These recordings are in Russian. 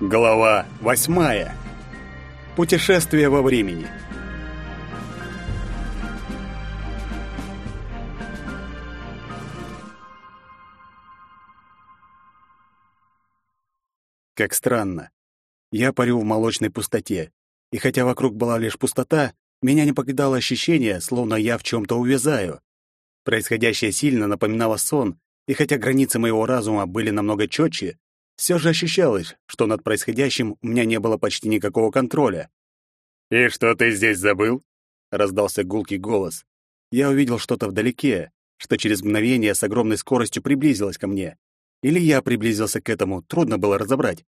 Глава восьмая. Путешествие во времени. Как странно. Я парю в молочной пустоте, и хотя вокруг была лишь пустота, меня не покидало ощущение, словно я в чем-то увязаю. Происходящее сильно напоминало сон, и хотя границы моего разума были намного четче, все же ощущалось, что над происходящим у меня не было почти никакого контроля. «И что ты здесь забыл?» — раздался гулкий голос. Я увидел что-то вдалеке, что через мгновение с огромной скоростью приблизилось ко мне. Или я приблизился к этому, трудно было разобрать.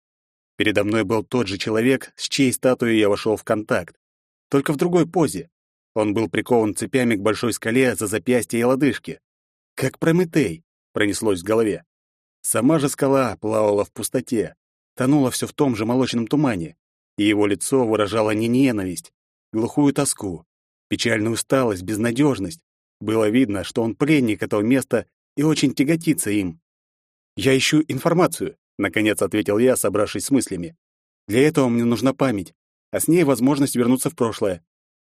Передо мной был тот же человек, с чьей статуей я вошел в контакт только в другой позе. Он был прикован цепями к большой скале за запястья и лодыжки. Как Прометей, пронеслось в голове. Сама же скала плавала в пустоте, тонула все в том же молочном тумане, и его лицо выражало не ненависть, глухую тоску, печальную усталость, безнадежность. Было видно, что он пленник этого места и очень тяготится им. «Я ищу информацию», — наконец ответил я, собравшись с мыслями. «Для этого мне нужна память а с ней возможность вернуться в прошлое.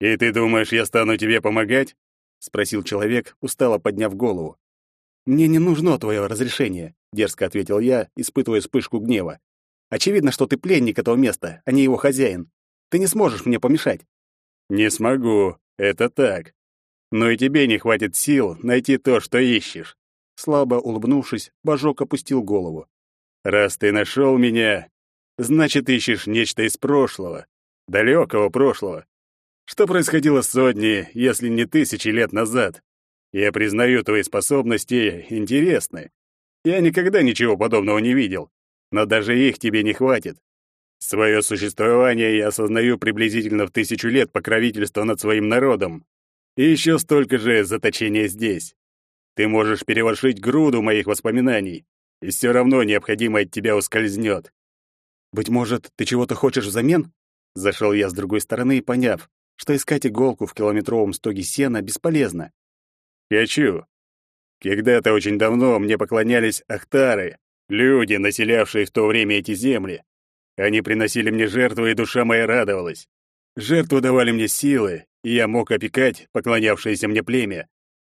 «И ты думаешь, я стану тебе помогать?» — спросил человек, устало подняв голову. «Мне не нужно твое разрешение», — дерзко ответил я, испытывая вспышку гнева. «Очевидно, что ты пленник этого места, а не его хозяин. Ты не сможешь мне помешать». «Не смогу, это так. Но и тебе не хватит сил найти то, что ищешь». Слабо улыбнувшись, Божок опустил голову. «Раз ты нашел меня, значит, ищешь нечто из прошлого далекого прошлого. Что происходило сотни, если не тысячи лет назад? Я признаю, твои способности интересны. Я никогда ничего подобного не видел, но даже их тебе не хватит. Свое существование я осознаю приблизительно в тысячу лет покровительства над своим народом. И еще столько же заточения здесь. Ты можешь переворшить груду моих воспоминаний, и все равно необходимое от тебя ускользнет. Быть может, ты чего-то хочешь взамен? Зашел я с другой стороны, поняв, что искать иголку в километровом стоге сена бесполезно. «Хочу. Когда-то очень давно мне поклонялись ахтары, люди, населявшие в то время эти земли. Они приносили мне жертвы, и душа моя радовалась. Жертвы давали мне силы, и я мог опекать поклонявшееся мне племя.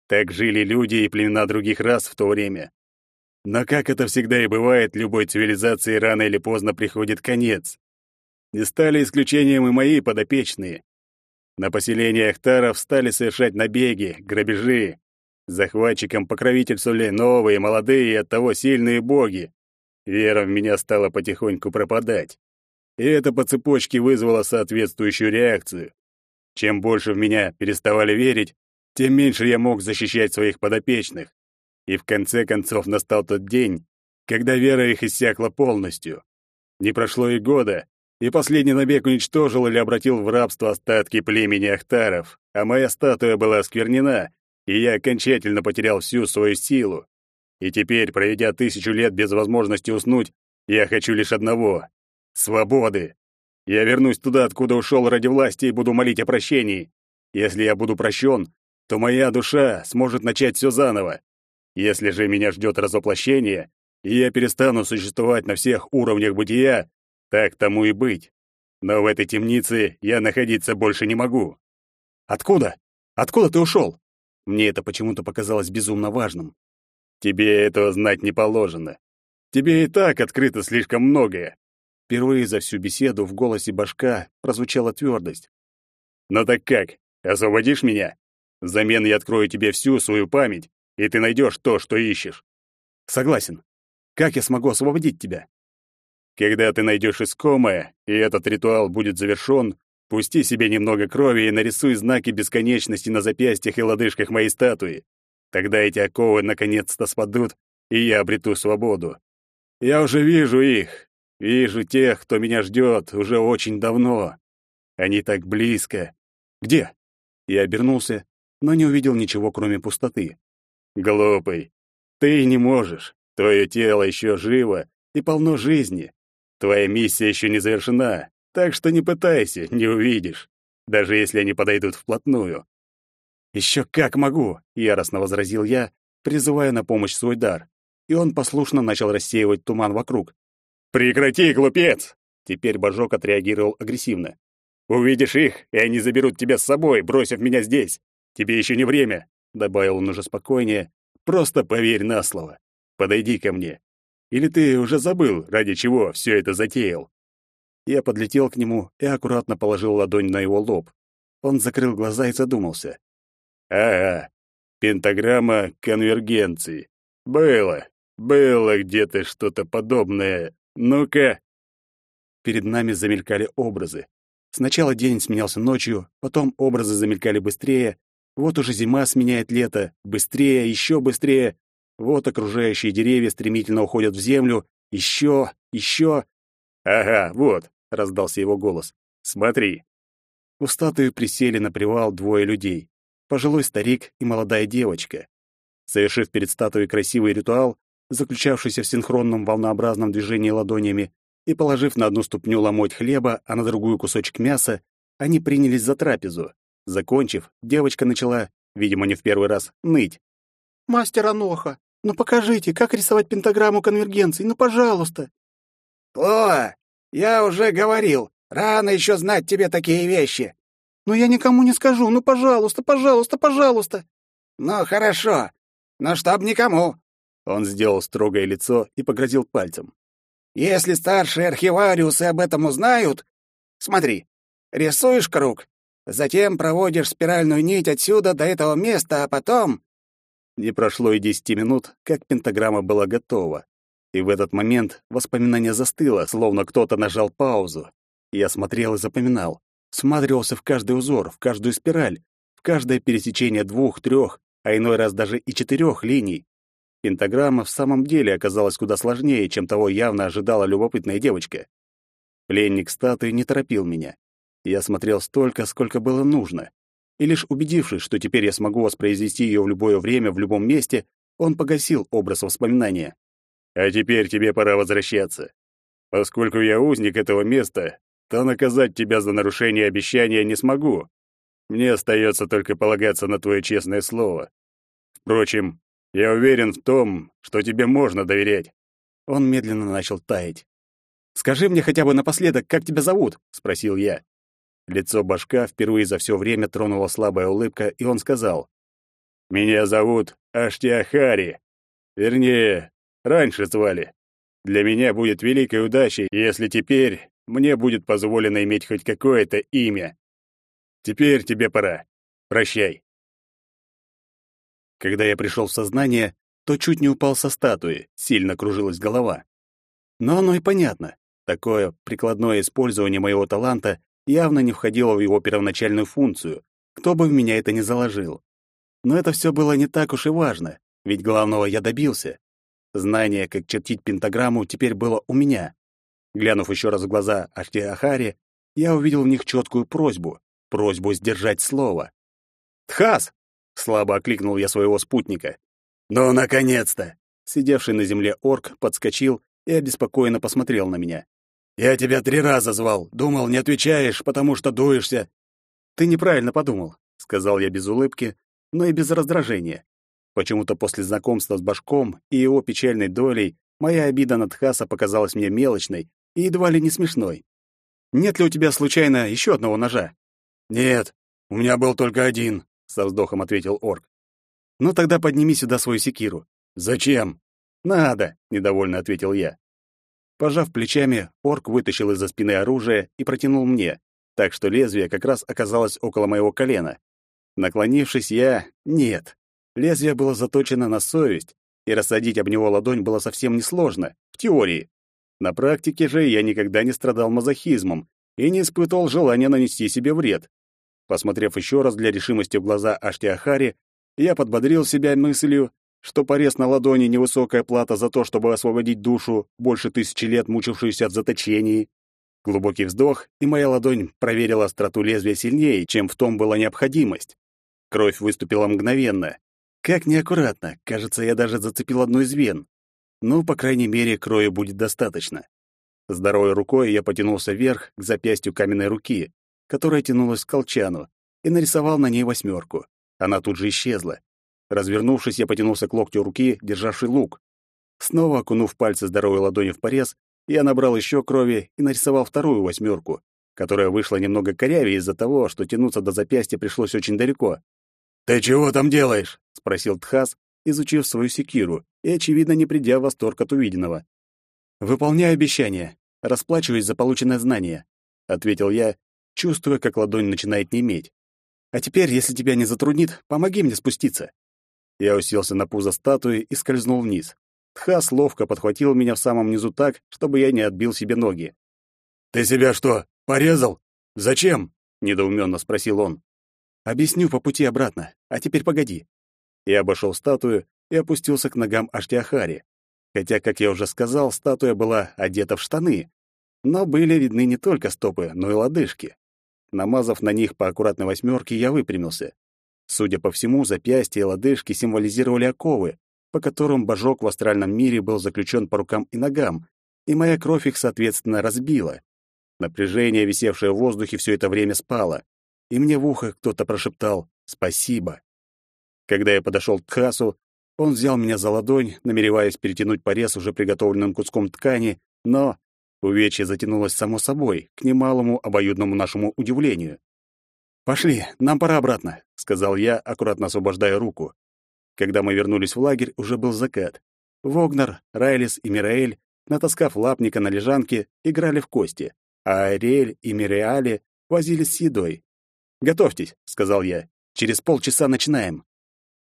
Так жили люди и племена других рас в то время. Но как это всегда и бывает, любой цивилизации рано или поздно приходит конец. Не стали исключением и мои подопечные. На поселение Ахтаров стали совершать набеги, грабежи. Захватчикам покровительствовали новые, молодые и оттого сильные боги. Вера в меня стала потихоньку пропадать. И это по цепочке вызвало соответствующую реакцию. Чем больше в меня переставали верить, тем меньше я мог защищать своих подопечных. И в конце концов настал тот день, когда вера их иссякла полностью. Не прошло и года, и последний набег уничтожил или обратил в рабство остатки племени Ахтаров, а моя статуя была осквернена, и я окончательно потерял всю свою силу. И теперь, проведя тысячу лет без возможности уснуть, я хочу лишь одного — свободы. Я вернусь туда, откуда ушел ради власти, и буду молить о прощении. Если я буду прощен, то моя душа сможет начать все заново. Если же меня ждет разоплощение, и я перестану существовать на всех уровнях бытия, так тому и быть. Но в этой темнице я находиться больше не могу. Откуда? Откуда ты ушел? Мне это почему-то показалось безумно важным. Тебе этого знать не положено. Тебе и так открыто слишком многое. Впервые за всю беседу в голосе башка прозвучала твердость. Ну так как, освободишь меня? Взамен я открою тебе всю свою память, и ты найдешь то, что ищешь. Согласен. Как я смогу освободить тебя? Когда ты найдешь искомое, и этот ритуал будет завершен, пусти себе немного крови и нарисуй знаки бесконечности на запястьях и лодыжках моей статуи. Тогда эти оковы наконец-то спадут, и я обрету свободу. Я уже вижу их, вижу тех, кто меня ждет уже очень давно. Они так близко. Где? Я обернулся, но не увидел ничего, кроме пустоты. Глупый. Ты не можешь. Твое тело еще живо и полно жизни. Твоя миссия еще не завершена, так что не пытайся, не увидишь, даже если они подойдут вплотную. Еще как могу, яростно возразил я, призывая на помощь свой дар, и он послушно начал рассеивать туман вокруг. Прекрати, глупец, Теперь божок отреагировал агрессивно. «Увидишь их, и они заберут тебя с собой, бросив меня здесь. Тебе еще не время», — добавил он уже спокойнее. «Просто поверь на слово. Подойди ко мне. Или ты уже забыл, ради чего все это затеял?» Я подлетел к нему и аккуратно положил ладонь на его лоб. Он закрыл глаза и задумался. «Ага, пентаграмма конвергенции. Было, было где-то что-то подобное. Ну-ка!» Перед нами замелькали образы. Сначала день сменялся ночью, потом образы замелькали быстрее. Вот уже зима сменяет лето, быстрее, еще быстрее. Вот окружающие деревья стремительно уходят в землю. Еще, еще. «Ага, вот», — раздался его голос. «Смотри». У статуи присели на привал двое людей. Пожилой старик и молодая девочка. Совершив перед статуей красивый ритуал, заключавшийся в синхронном волнообразном движении ладонями, и, положив на одну ступню ломоть хлеба, а на другую кусочек мяса, они принялись за трапезу. Закончив, девочка начала, видимо, не в первый раз, ныть. «Мастер Аноха, ну покажите, как рисовать пентаграмму конвергенции, ну, пожалуйста!» «О, я уже говорил, рано еще знать тебе такие вещи!» «Но я никому не скажу, ну, пожалуйста, пожалуйста, пожалуйста!» «Ну, хорошо, но чтоб никому!» Он сделал строгое лицо и погрозил пальцем. Если старшие архивариусы об этом узнают... Смотри, рисуешь круг, затем проводишь спиральную нить отсюда до этого места, а потом...» Не прошло и десяти минут, как пентаграмма была готова. И в этот момент воспоминание застыло, словно кто-то нажал паузу. Я смотрел и запоминал. Всматривался в каждый узор, в каждую спираль, в каждое пересечение двух, трех, а иной раз даже и четырех линий. Пентаграмма в самом деле оказалась куда сложнее, чем того явно ожидала любопытная девочка. Пленник статуи не торопил меня. Я смотрел столько, сколько было нужно. И лишь убедившись, что теперь я смогу воспроизвести ее в любое время, в любом месте, он погасил образ воспоминания. «А теперь тебе пора возвращаться. Поскольку я узник этого места, то наказать тебя за нарушение обещания не смогу. Мне остается только полагаться на твое честное слово. Впрочем, я уверен в том, что тебе можно доверять. Он медленно начал таять. Скажи мне хотя бы напоследок, как тебя зовут, спросил я. Лицо башка впервые за все время тронула слабая улыбка, и он сказал: Меня зовут Аштиахари. Вернее, раньше звали. Для меня будет великой удачей, если теперь мне будет позволено иметь хоть какое-то имя. Теперь тебе пора. Прощай. Когда я пришел в сознание, то чуть не упал со статуи, сильно кружилась голова. Но оно и понятно. Такое прикладное использование моего таланта явно не входило в его первоначальную функцию, кто бы в меня это ни заложил. Но это все было не так уж и важно, ведь главного я добился. Знание, как чертить пентаграмму, теперь было у меня. Глянув еще раз в глаза Ахтиахари, я увидел в них четкую просьбу, просьбу сдержать слово. «Тхас!» Слабо окликнул я своего спутника. «Ну, наконец-то!» Сидевший на земле орк подскочил и обеспокоенно посмотрел на меня. «Я тебя три раза звал. Думал, не отвечаешь, потому что дуешься». «Ты неправильно подумал», — сказал я без улыбки, но и без раздражения. Почему-то после знакомства с Башком и его печальной долей моя обида на Тхаса показалась мне мелочной и едва ли не смешной. «Нет ли у тебя, случайно, еще одного ножа?» «Нет, у меня был только один», со вздохом ответил орк. Ну тогда подними сюда свою секиру. Зачем? Надо, недовольно ответил я. Пожав плечами, орк вытащил из-за спины оружие и протянул мне, так что лезвие как раз оказалось около моего колена. Наклонившись, я... Нет. Лезвие было заточено на совесть, и рассадить об него ладонь было совсем несложно, в теории. На практике же я никогда не страдал мазохизмом и не испытывал желания нанести себе вред. Посмотрев еще раз для решимости в глаза Аштиахари, я подбодрил себя мыслью, что порез на ладони — невысокая плата за то, чтобы освободить душу, больше тысячи лет мучившуюся в заточении. Глубокий вздох, и моя ладонь проверила остроту лезвия сильнее, чем в том была необходимость. Кровь выступила мгновенно. Как неаккуратно, кажется, я даже зацепил одну из вен. Ну, по крайней мере, крови будет достаточно. Здоровой рукой я потянулся вверх к запястью каменной руки, которая тянулась к колчану, и нарисовал на ней восьмерку. Она тут же исчезла. Развернувшись, я потянулся к локтю руки, державшей лук. Снова окунув пальцы здоровой ладони в порез, я набрал еще крови и нарисовал вторую восьмерку, которая вышла немного корявее из-за того, что тянуться до запястья пришлось очень далеко. «Ты чего там делаешь?» — спросил Тхас, изучив свою секиру и, очевидно, не придя в восторг от увиденного. «Выполняю обещание. Расплачиваюсь за полученное знание», — ответил я, чувствуя, как ладонь начинает неметь. «А теперь, если тебя не затруднит, помоги мне спуститься». Я уселся на пузо статуи и скользнул вниз. Тхас ловко подхватил меня в самом низу так, чтобы я не отбил себе ноги. «Ты себя что, порезал? Зачем?» — недоуменно спросил он. «Объясню по пути обратно. А теперь погоди». Я обошел статую и опустился к ногам Аштиахари. Хотя, как я уже сказал, статуя была одета в штаны, но были видны не только стопы, но и лодыжки. Намазав на них по аккуратной восьмерке, я выпрямился. Судя по всему, запястья и лодыжки символизировали оковы, по которым божок в астральном мире был заключен по рукам и ногам, и моя кровь их, соответственно, разбила. Напряжение, висевшее в воздухе, все это время спало, и мне в ухо кто-то прошептал «Спасибо». Когда я подошел к Хасу, он взял меня за ладонь, намереваясь перетянуть порез уже приготовленным куском ткани, но увечье затянулось само собой, к немалому обоюдному нашему удивлению. «Пошли, нам пора обратно», — сказал я, аккуратно освобождая руку. Когда мы вернулись в лагерь, уже был закат. Вогнер, Райлис и Мираэль, натаскав лапника на лежанке, играли в кости, а Ариэль и Миреали возились с едой. «Готовьтесь», — сказал я. «Через полчаса начинаем».